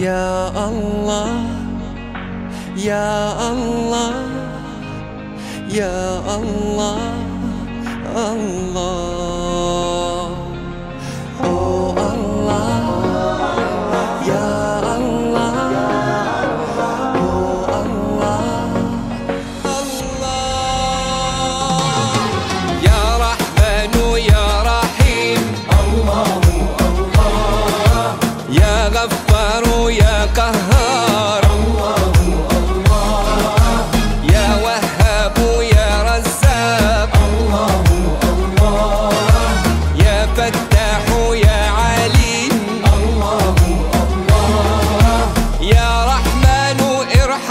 يا الله يا الله يا الله الله. oh الله الله الله الله. يا رحمن يا رحيم الله الله يا غفار.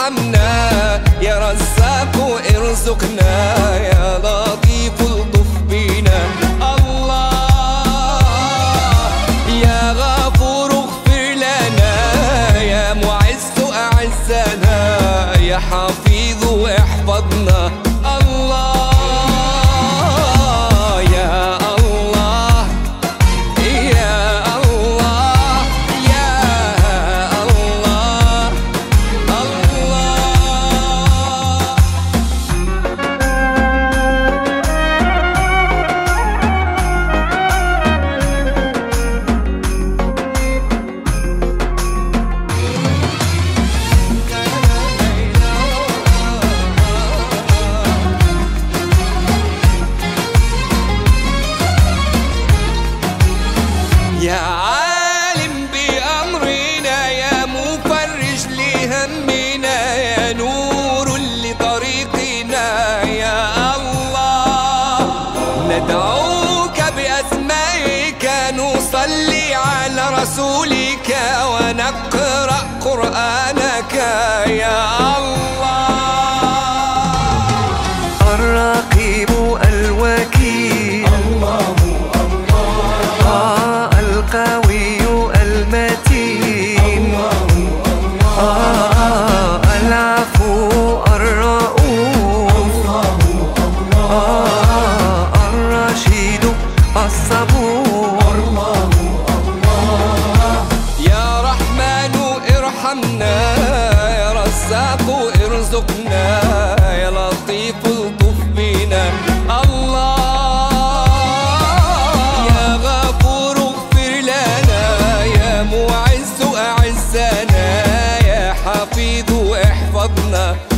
ارحمنا يا رزاق ارزقنا يا لطيف رسولك ونقرأ قرآن يا الطف بنا الله يا اغفر لنا يا أعزنا يا احفظنا.